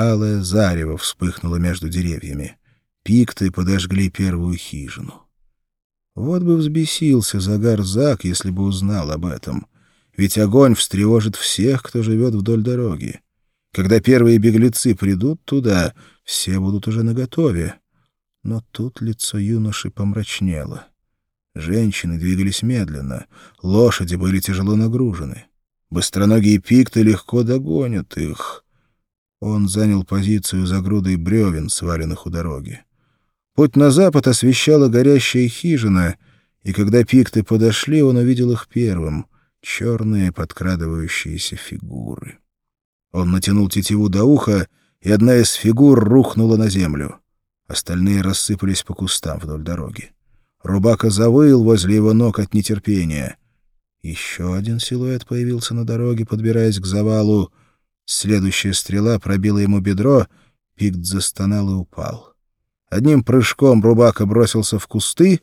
Алое зарево вспыхнуло между деревьями. Пикты подожгли первую хижину. Вот бы взбесился Загар Зак, если бы узнал об этом. Ведь огонь встревожит всех, кто живет вдоль дороги. Когда первые беглецы придут туда, все будут уже наготове. Но тут лицо юноши помрачнело. Женщины двигались медленно, лошади были тяжело нагружены. Быстроногие пикты легко догонят их. Он занял позицию за грудой бревен, сваленных у дороги. Путь на запад освещала горящая хижина, и когда пикты подошли, он увидел их первым — черные подкрадывающиеся фигуры. Он натянул тетиву до уха, и одна из фигур рухнула на землю. Остальные рассыпались по кустам вдоль дороги. Рубака завыл возле его ног от нетерпения. Еще один силуэт появился на дороге, подбираясь к завалу — Следующая стрела пробила ему бедро, Пикт застонал и упал. Одним прыжком Рубака бросился в кусты,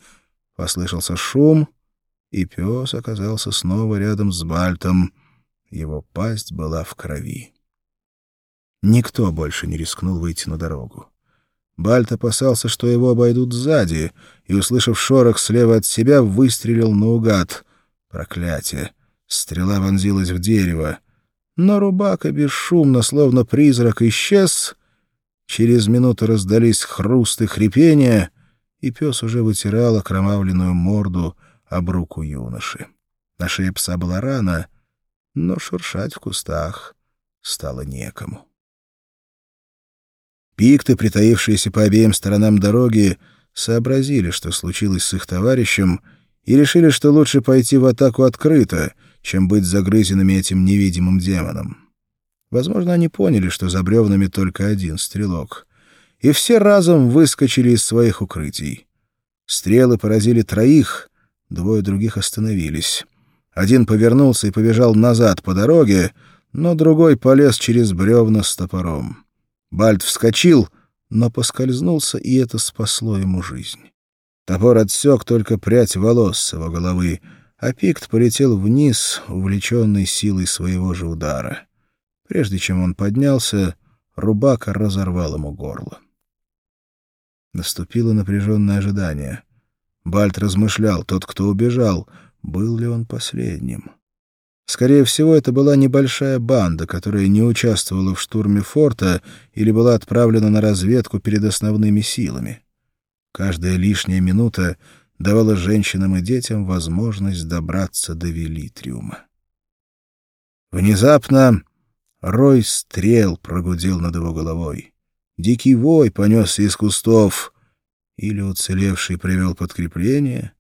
послышался шум, и пес оказался снова рядом с Бальтом. Его пасть была в крови. Никто больше не рискнул выйти на дорогу. Бальт опасался, что его обойдут сзади, и, услышав шорох слева от себя, выстрелил наугад. Проклятие! Стрела вонзилась в дерево. Но Рубака бесшумно, словно призрак, исчез. Через минуту раздались хруст и хрипения, и пес уже вытирал окромавленную морду об руку юноши. На шее пса была рана, но шуршать в кустах стало некому. Пикты, притаившиеся по обеим сторонам дороги, сообразили, что случилось с их товарищем, и решили, что лучше пойти в атаку открыто — чем быть загрызенными этим невидимым демоном. Возможно, они поняли, что за бревнами только один стрелок. И все разом выскочили из своих укрытий. Стрелы поразили троих, двое других остановились. Один повернулся и побежал назад по дороге, но другой полез через бревна с топором. Бальт вскочил, но поскользнулся, и это спасло ему жизнь. Топор отсек только прядь волос с его головы, а Пикт полетел вниз, увлеченный силой своего же удара. Прежде чем он поднялся, Рубака разорвал ему горло. Наступило напряженное ожидание. Бальт размышлял, тот, кто убежал, был ли он последним. Скорее всего, это была небольшая банда, которая не участвовала в штурме форта или была отправлена на разведку перед основными силами. Каждая лишняя минута давала женщинам и детям возможность добраться до Велитриума. Внезапно рой стрел прогудел над его головой. Дикий вой понесся из кустов. Или уцелевший привел подкрепление,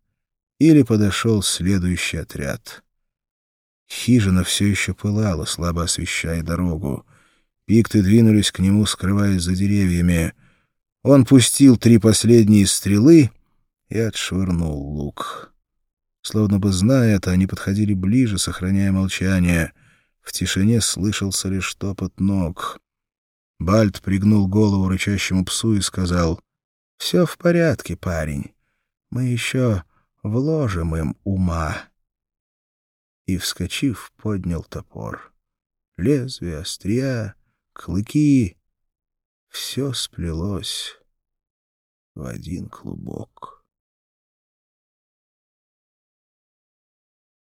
или подошел следующий отряд. Хижина все еще пылала, слабо освещая дорогу. Пикты двинулись к нему, скрываясь за деревьями. Он пустил три последние стрелы — и отшвырнул лук. Словно бы зная это, они подходили ближе, сохраняя молчание. В тишине слышался лишь топот ног. Бальт пригнул голову рычащему псу и сказал, «Все в порядке, парень. Мы еще вложим им ума». И, вскочив, поднял топор. Лезвие, острия, клыки — все сплелось в один клубок.